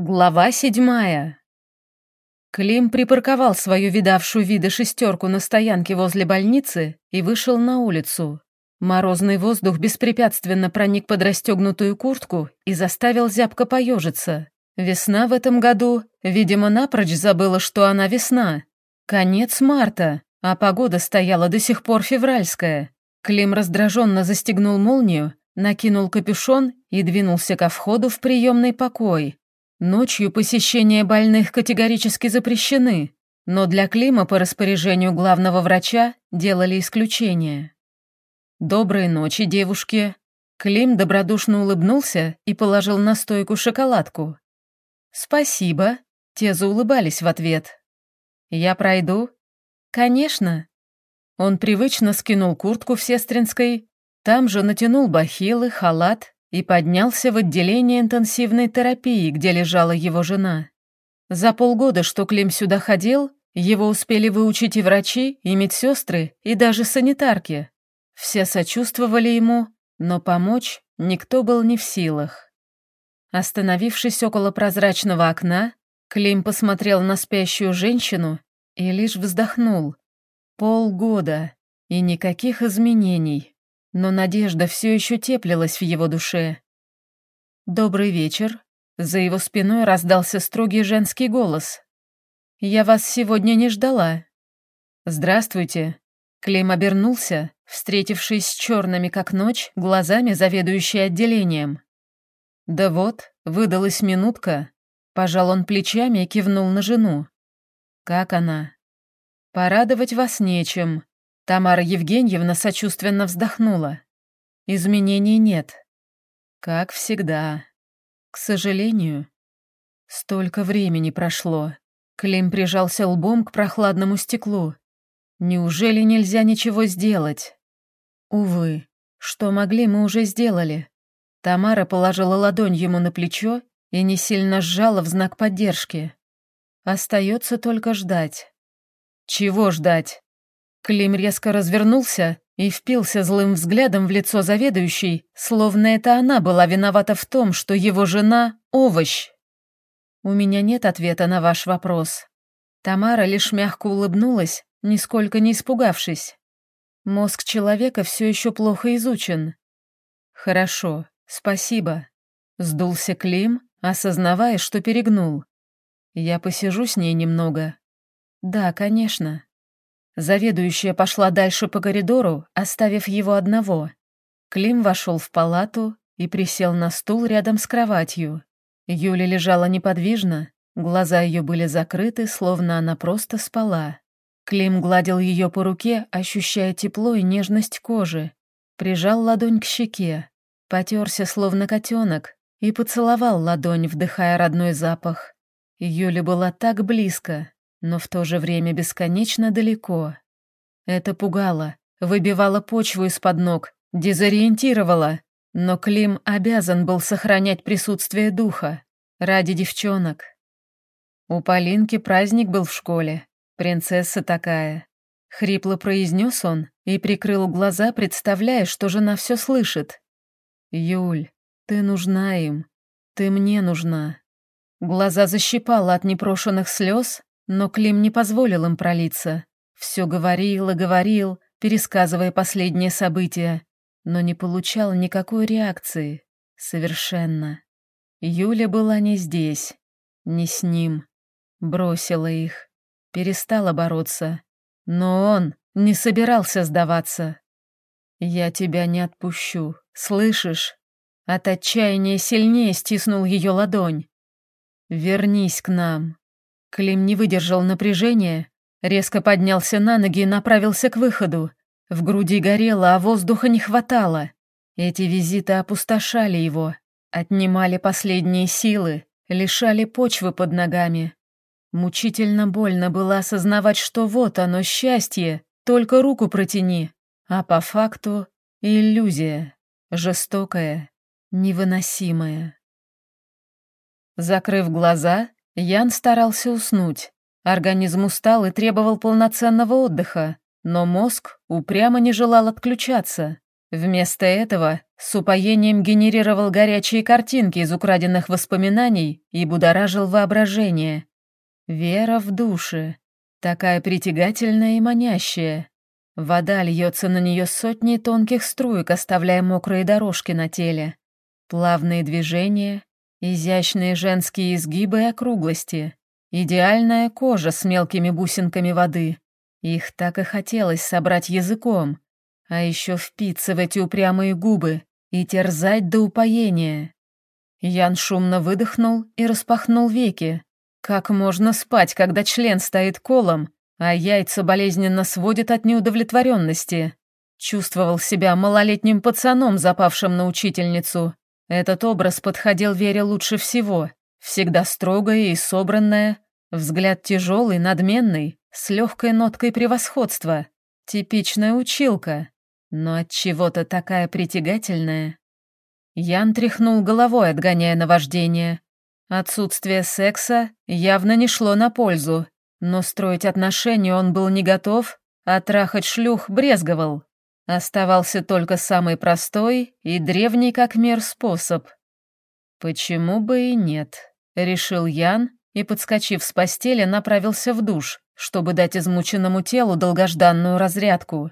Глава седьмая. Клим припарковал свою видавшую виды шестерку на стоянке возле больницы и вышел на улицу. Морозный воздух беспрепятственно проник под расстегнутую куртку и заставил зябко поежиться. Весна в этом году, видимо, напрочь забыла, что она весна. Конец марта, а погода стояла до сих пор февральская. Клим раздраженно застегнул молнию, накинул капюшон и двинулся ко входу в приемный покой. Ночью посещения больных категорически запрещены, но для Клима по распоряжению главного врача делали исключение. «Доброй ночи, девушки!» Клим добродушно улыбнулся и положил на стойку шоколадку. «Спасибо», — те заулыбались в ответ. «Я пройду?» «Конечно». Он привычно скинул куртку в сестринской, там же натянул бахилы, халат и поднялся в отделение интенсивной терапии, где лежала его жена. За полгода, что Клим сюда ходил, его успели выучить и врачи, и медсестры, и даже санитарки. Все сочувствовали ему, но помочь никто был не в силах. Остановившись около прозрачного окна, Клим посмотрел на спящую женщину и лишь вздохнул. Полгода и никаких изменений но надежда все еще теплилась в его душе. «Добрый вечер», — за его спиной раздался строгий женский голос. «Я вас сегодня не ждала». «Здравствуйте», — Клим обернулся, встретившись с черными как ночь глазами заведующей отделением. «Да вот, выдалась минутка», — пожал он плечами и кивнул на жену. «Как она?» «Порадовать вас нечем», Тамара Евгеньевна сочувственно вздохнула. Изменений нет. Как всегда. К сожалению. Столько времени прошло. Клим прижался лбом к прохладному стеклу. Неужели нельзя ничего сделать? Увы, что могли, мы уже сделали. Тамара положила ладонь ему на плечо и не сильно сжала в знак поддержки. Остается только ждать. Чего ждать? Клим резко развернулся и впился злым взглядом в лицо заведующей, словно это она была виновата в том, что его жена — овощ. «У меня нет ответа на ваш вопрос». Тамара лишь мягко улыбнулась, нисколько не испугавшись. Мозг человека все еще плохо изучен. «Хорошо, спасибо», — сдулся Клим, осознавая, что перегнул. «Я посижу с ней немного». «Да, конечно». Заведующая пошла дальше по коридору, оставив его одного. Клим вошел в палату и присел на стул рядом с кроватью. Юля лежала неподвижно, глаза ее были закрыты, словно она просто спала. Клим гладил ее по руке, ощущая тепло и нежность кожи. Прижал ладонь к щеке, потерся, словно котенок, и поцеловал ладонь, вдыхая родной запах. Юля была так близко, но в то же время бесконечно далеко. Это пугало, выбивало почву из-под ног, дезориентировало, но Клим обязан был сохранять присутствие духа ради девчонок. У Полинки праздник был в школе, принцесса такая. Хрипло произнес он и прикрыл глаза, представляя, что жена все слышит. «Юль, ты нужна им, ты мне нужна». Глаза защипала от непрошенных слез, но Клим не позволил им пролиться. Все говорил и говорил, пересказывая последние события, но не получал никакой реакции. Совершенно. Юля была не здесь, не с ним. Бросила их, перестала бороться. Но он не собирался сдаваться. «Я тебя не отпущу, слышишь?» От отчаяния сильнее стиснул ее ладонь. «Вернись к нам, Клим не выдержал напряжения, резко поднялся на ноги и направился к выходу. В груди горело, а воздуха не хватало. Эти визиты опустошали его, отнимали последние силы, лишали почвы под ногами. Мучительно больно было осознавать, что вот оно счастье, только руку протяни, а по факту иллюзия, жестокая, невыносимая. Закрыв глаза, Ян старался уснуть. Организм устал и требовал полноценного отдыха, но мозг упрямо не желал отключаться. Вместо этого С упоением генерировал горячие картинки из украденных воспоминаний и будоражил воображение. Вера в душе. Такая притягательная и манящая. Вода льется на нее сотни тонких струек, оставляя мокрые дорожки на теле. Плавные движения, изящные женские изгибы и округлости. Идеальная кожа с мелкими бусинками воды. Их так и хотелось собрать языком, а еще впиться в эти упрямые губы и терзать до упоения. Ян шумно выдохнул и распахнул веки. Как можно спать, когда член стоит колом, а яйца болезненно сводят от неудовлетворенности? Чувствовал себя малолетним пацаном, запавшим на учительницу. Этот образ подходил Вере лучше всего. Всегда строгая и собранная, взгляд тяжелый, надменный, с легкой ноткой превосходства. Типичная училка, но от чего-то такая притягательная. Ян тряхнул головой, отгоняя наваждение. Отсутствие секса явно не шло на пользу, но строить отношения он был не готов, а трахать шлюх брезговал. Оставался только самый простой и древний как мир способ. «Почему бы и нет?» — решил Ян и, подскочив с постели, направился в душ, чтобы дать измученному телу долгожданную разрядку.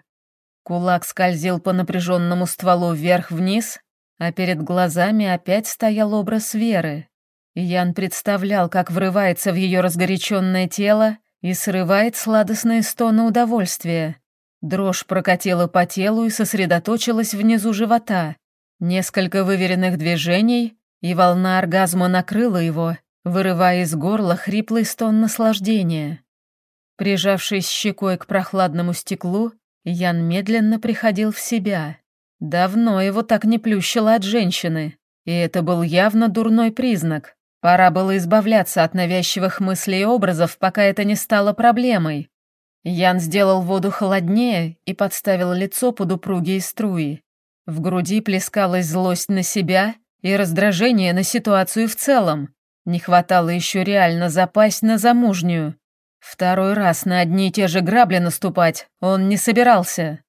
Кулак скользил по напряженному стволу вверх-вниз, а перед глазами опять стоял образ Веры. Ян представлял, как врывается в ее разгоряченное тело и срывает сладостные стоны удовольствия. Дрожь прокатила по телу и сосредоточилась внизу живота. Несколько выверенных движений, и волна оргазма накрыла его, вырывая из горла хриплый стон наслаждения. Прижавшись щекой к прохладному стеклу, Ян медленно приходил в себя. Давно его так не плющило от женщины, и это был явно дурной признак. Пора было избавляться от навязчивых мыслей и образов, пока это не стало проблемой. Ян сделал воду холоднее и подставил лицо под упругие струи. В груди плескалась злость на себя и раздражение на ситуацию в целом. Не хватало еще реально запасть на замужнюю. Второй раз на одни и те же грабли наступать он не собирался.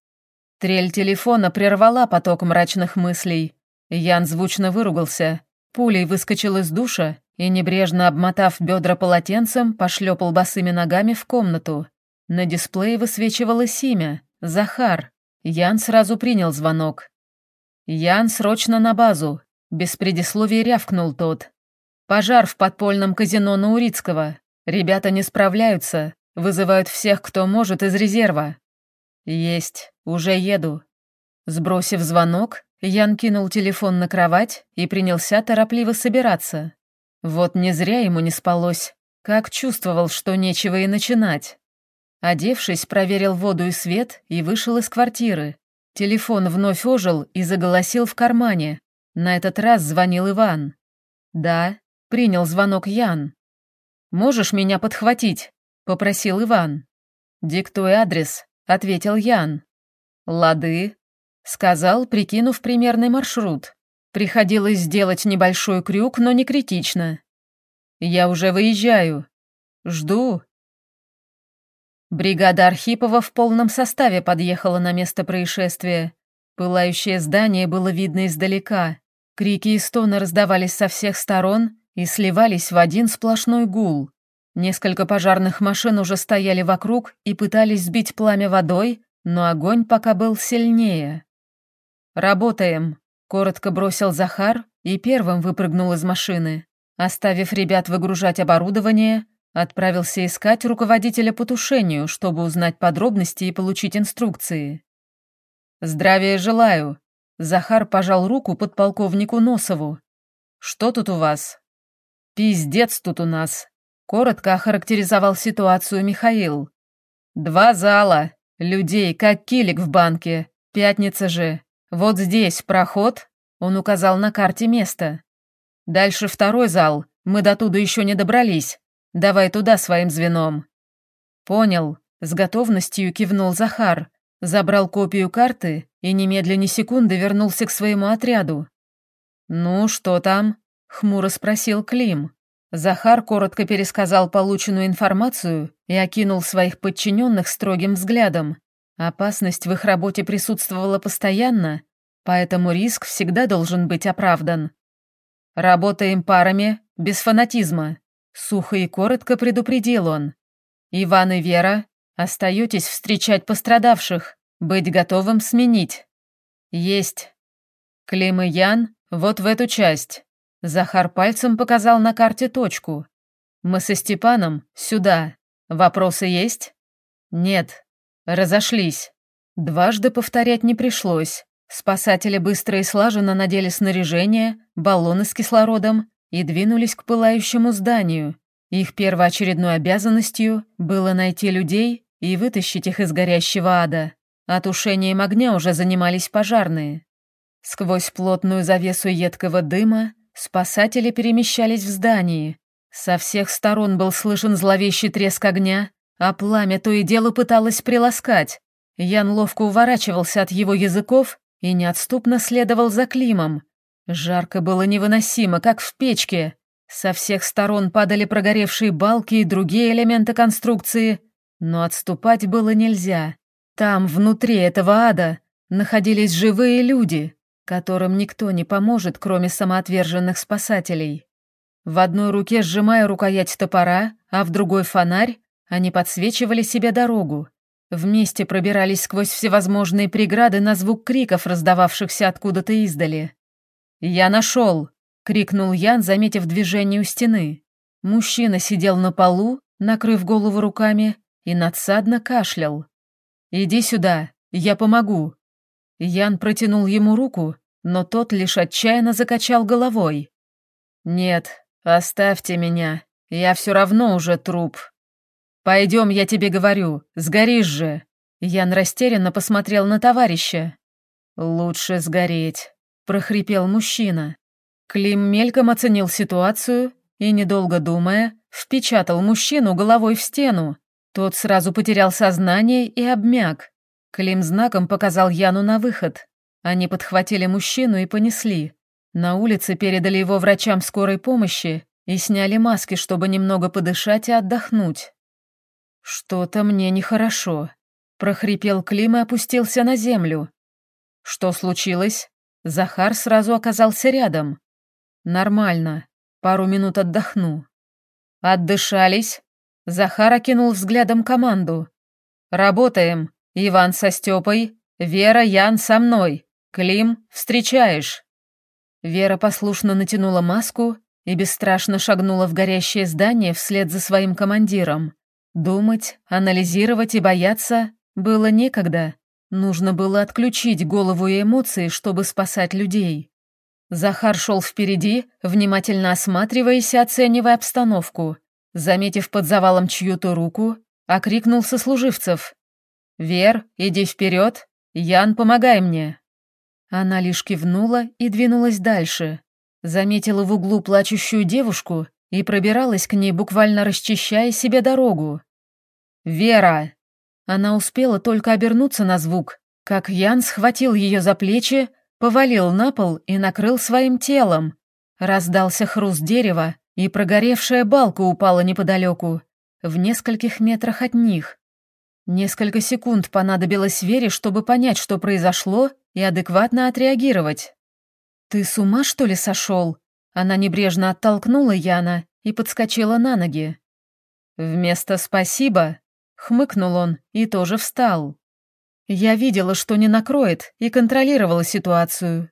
Трель телефона прервала поток мрачных мыслей. Ян звучно выругался, пулей выскочил из душа и, небрежно обмотав бедра полотенцем, пошлепал босыми ногами в комнату. На дисплее высвечивалось имя — Захар. Ян сразу принял звонок. «Ян, срочно на базу!» Без предисловий рявкнул тот. «Пожар в подпольном казино на Урицкого. Ребята не справляются, вызывают всех, кто может, из резерва». «Есть, уже еду». Сбросив звонок, Ян кинул телефон на кровать и принялся торопливо собираться. Вот не зря ему не спалось, как чувствовал, что нечего и начинать. Одевшись, проверил воду и свет и вышел из квартиры. Телефон вновь ожил и заголосил в кармане. На этот раз звонил Иван. «Да», — принял звонок Ян. «Можешь меня подхватить?» — попросил Иван. «Диктуй адрес», — ответил Ян. «Лады», — сказал, прикинув примерный маршрут. Приходилось сделать небольшой крюк, но не критично. «Я уже выезжаю. Жду», Бригада Архипова в полном составе подъехала на место происшествия. Пылающее здание было видно издалека. Крики и стоны раздавались со всех сторон и сливались в один сплошной гул. Несколько пожарных машин уже стояли вокруг и пытались сбить пламя водой, но огонь пока был сильнее. «Работаем», — коротко бросил Захар и первым выпрыгнул из машины. Оставив ребят выгружать оборудование, Отправился искать руководителя по тушению, чтобы узнать подробности и получить инструкции. «Здравия желаю!» Захар пожал руку подполковнику Носову. «Что тут у вас?» «Пиздец тут у нас», — коротко охарактеризовал ситуацию Михаил. «Два зала, людей, как килик в банке, пятница же. Вот здесь проход», — он указал на карте место. «Дальше второй зал, мы до туда еще не добрались. Давай туда своим звеном». «Понял», — с готовностью кивнул Захар, забрал копию карты и немедленно секунды вернулся к своему отряду. «Ну, что там?» — хмуро спросил Клим. Захар коротко пересказал полученную информацию и окинул своих подчиненных строгим взглядом. Опасность в их работе присутствовала постоянно, поэтому риск всегда должен быть оправдан. Работаем парами, без фанатизма. Сухо и коротко предупредил он. Иван и Вера, остаетесь встречать пострадавших, быть готовым сменить. Есть. Клим и Ян, вот в эту часть. Захар пальцем показал на карте точку. Мы со Степаном сюда. Вопросы есть? Нет. Разошлись. Дважды повторять не пришлось. Спасатели быстро и слаженно надели снаряжение, баллоны с кислородом и двинулись к пылающему зданию. Их первоочередной обязанностью было найти людей и вытащить их из горящего ада. А тушением огня уже занимались пожарные. Сквозь плотную завесу едкого дыма спасатели перемещались в здании. Со всех сторон был слышен зловещий треск огня, а пламя то и дело пыталось приласкать. Ян ловко уворачивался от его языков и неотступно следовал за Климом. Жарко было невыносимо, как в печке. Со всех сторон падали прогоревшие балки и другие элементы конструкции, но отступать было нельзя. Там, внутри этого ада, находились живые люди, которым никто не поможет, кроме самоотверженных спасателей. В одной руке сжимая рукоять топора, а в другой фонарь, они подсвечивали себе дорогу. Вместе пробирались сквозь всевозможные преграды на звук криков, раздававшихся откуда-то издали. «Я нашел!» — крикнул Ян, заметив движение у стены. Мужчина сидел на полу, накрыв голову руками, и надсадно кашлял. «Иди сюда, я помогу». Ян протянул ему руку, но тот лишь отчаянно закачал головой. «Нет, оставьте меня, я все равно уже труп». «Пойдем, я тебе говорю, сгоришь же!» Ян растерянно посмотрел на товарища. «Лучше сгореть», — прохрипел мужчина. Клим мельком оценил ситуацию и, недолго думая, впечатал мужчину головой в стену. Тот сразу потерял сознание и обмяк. Клим знаком показал Яну на выход. Они подхватили мужчину и понесли. На улице передали его врачам скорой помощи и сняли маски, чтобы немного подышать и отдохнуть. «Что-то мне нехорошо», — прохрипел Клим и опустился на землю. «Что случилось?» Захар сразу оказался рядом. «Нормально. Пару минут отдохну». «Отдышались?» Захар окинул взглядом команду. «Работаем. Иван со Степой, Вера, Ян со мной. Клим, встречаешь». Вера послушно натянула маску и бесстрашно шагнула в горящее здание вслед за своим командиром. Думать, анализировать и бояться было некогда. Нужно было отключить голову и эмоции, чтобы спасать людей. Захар шел впереди, внимательно осматриваясь и оценивая обстановку. Заметив под завалом чью-то руку, окрикнул сослуживцев. «Вер, иди вперед! Ян, помогай мне!» Она лишь кивнула и двинулась дальше. Заметила в углу плачущую девушку и пробиралась к ней, буквально расчищая себе дорогу. «Вера!» Она успела только обернуться на звук, как Ян схватил ее за плечи, повалил на пол и накрыл своим телом. Раздался хруст дерева, и прогоревшая балка упала неподалеку, в нескольких метрах от них. Несколько секунд понадобилось Вере, чтобы понять, что произошло, и адекватно отреагировать. «Ты с ума, что ли, сошел?» Она небрежно оттолкнула Яна и подскочила на ноги. «Вместо «спасибо» Хмыкнул он и тоже встал. Я видела, что не накроет, и контролировала ситуацию.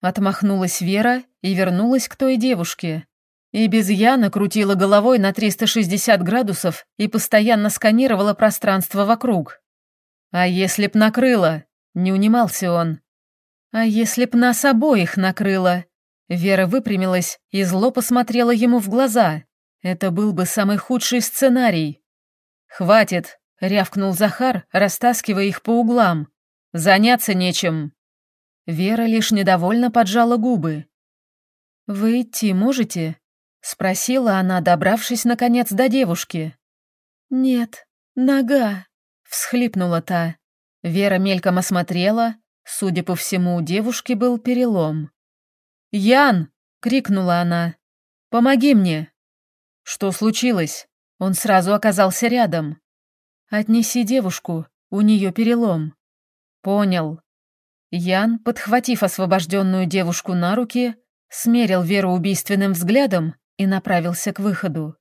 Отмахнулась Вера и вернулась к той девушке. И без Яна крутила головой на 360 градусов и постоянно сканировала пространство вокруг. «А если б накрыла?» — не унимался он. «А если б нас обоих накрыла?» Вера выпрямилась и зло посмотрела ему в глаза. Это был бы самый худший сценарий. «Хватит!» — рявкнул Захар, растаскивая их по углам. «Заняться нечем!» Вера лишь недовольно поджала губы. «Вы идти можете?» — спросила она, добравшись, наконец, до девушки. «Нет, нога!» — всхлипнула та. Вера мельком осмотрела. Судя по всему, у девушки был перелом. «Ян!» — крикнула она. «Помоги мне!» «Что случилось?» Он сразу оказался рядом. «Отнеси девушку, у нее перелом». «Понял». Ян, подхватив освобожденную девушку на руки, смерил Веру убийственным взглядом и направился к выходу.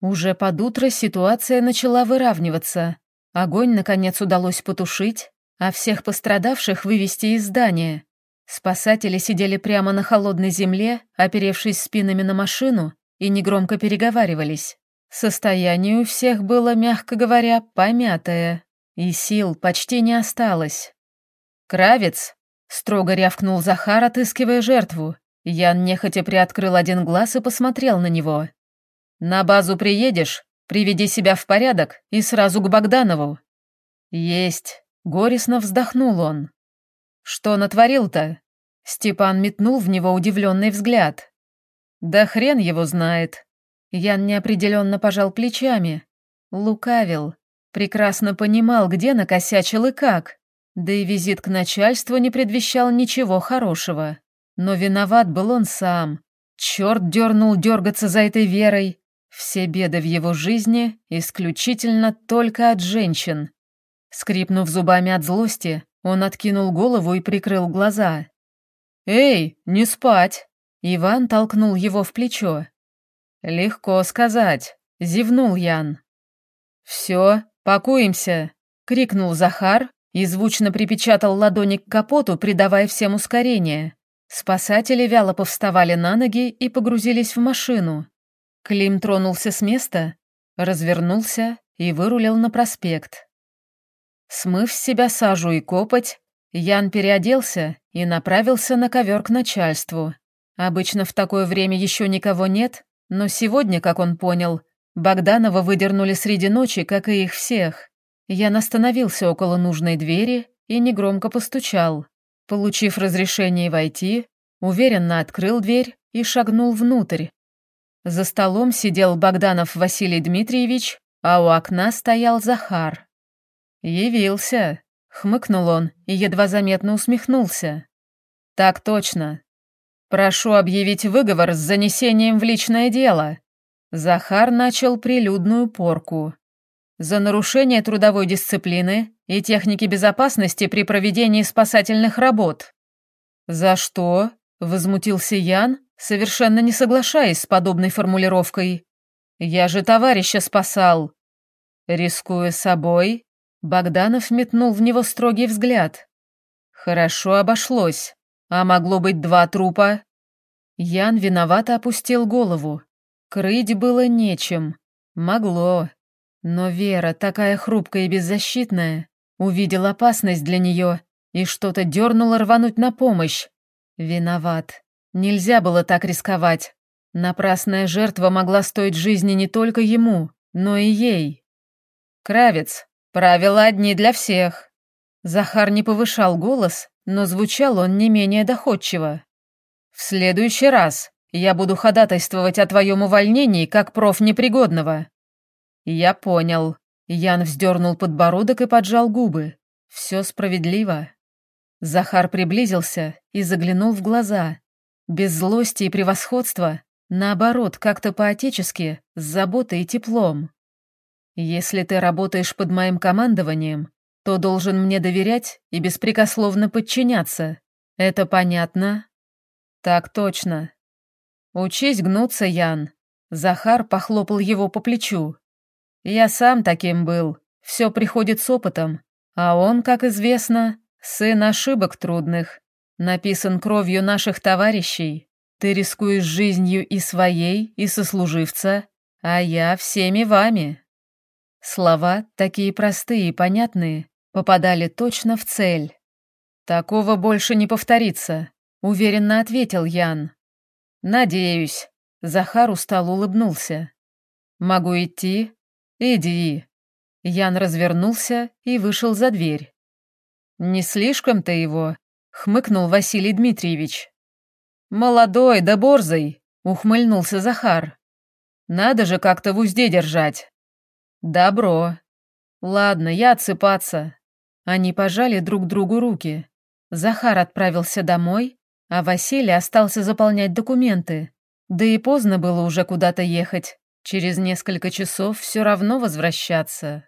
Уже под утро ситуация начала выравниваться. Огонь, наконец, удалось потушить, а всех пострадавших вывести из здания. Спасатели сидели прямо на холодной земле, оперевшись спинами на машину, и негромко переговаривались. Состояние у всех было, мягко говоря, помятое, и сил почти не осталось. «Кравец!» — строго рявкнул Захар, отыскивая жертву. Ян нехотя приоткрыл один глаз и посмотрел на него. «На базу приедешь, приведи себя в порядок и сразу к Богданову». «Есть!» — горестно вздохнул он. «Что натворил-то?» Степан метнул в него удивленный взгляд. «Да хрен его знает». Ян неопределенно пожал плечами. Лукавил. Прекрасно понимал, где накосячил и как. Да и визит к начальству не предвещал ничего хорошего. Но виноват был он сам. Черт дернул дергаться за этой верой. Все беды в его жизни исключительно только от женщин. Скрипнув зубами от злости, он откинул голову и прикрыл глаза. «Эй, не спать!» Иван толкнул его в плечо. «Легко сказать», — зевнул Ян. «Все, пакуемся!» — крикнул Захар, и звучно припечатал ладони к капоту, придавая всем ускорение. Спасатели вяло повставали на ноги и погрузились в машину. Клим тронулся с места, развернулся и вырулил на проспект. Смыв с себя сажу и копоть, Ян переоделся и направился на ковер к начальству. Обычно в такое время еще никого нет, но сегодня, как он понял, Богданова выдернули среди ночи, как и их всех. Я остановился около нужной двери и негромко постучал. Получив разрешение войти, уверенно открыл дверь и шагнул внутрь. За столом сидел Богданов Василий Дмитриевич, а у окна стоял Захар. «Явился», — хмыкнул он и едва заметно усмехнулся. «Так точно. Прошу объявить выговор с занесением в личное дело». Захар начал прилюдную порку за нарушение трудовой дисциплины и техники безопасности при проведении спасательных работ. «За что?» — возмутился Ян, совершенно не соглашаясь с подобной формулировкой. «Я же товарища спасал». Рискуя собой, Богданов метнул в него строгий взгляд. «Хорошо обошлось. А могло быть два трупа?» Ян виновато опустил голову. Крыть было нечем. Могло. Но Вера, такая хрупкая и беззащитная, увидела опасность для нее и что-то дернула рвануть на помощь. Виноват. Нельзя было так рисковать. Напрасная жертва могла стоить жизни не только ему, но и ей. Кравец. Правила одни для всех. Захар не повышал голос, но звучал он не менее доходчиво. В следующий раз я буду ходатайствовать о твоем увольнении как профнепригодного. «Я понял». Ян вздернул подбородок и поджал губы. «Все справедливо». Захар приблизился и заглянул в глаза. Без злости и превосходства, наоборот, как-то по-отечески, с заботой и теплом. «Если ты работаешь под моим командованием, то должен мне доверять и беспрекословно подчиняться. Это понятно?» «Так точно». «Учись гнуться, Ян». Захар похлопал его по плечу. Я сам таким был, все приходит с опытом, а он, как известно, сын ошибок трудных, написан кровью наших товарищей. Ты рискуешь жизнью и своей, и сослуживца, а я всеми вами». Слова, такие простые и понятные, попадали точно в цель. «Такого больше не повторится», — уверенно ответил Ян. «Надеюсь». Захар устал улыбнулся. «Могу идти?» «Иди». Ян развернулся и вышел за дверь. «Не слишком-то его», — хмыкнул Василий Дмитриевич. «Молодой да борзый», — ухмыльнулся Захар. «Надо же как-то в узде держать». «Добро. Ладно, я отсыпаться». Они пожали друг другу руки. Захар отправился домой, а Василий остался заполнять документы. Да и поздно было уже куда-то ехать. Через несколько часов все равно возвращаться.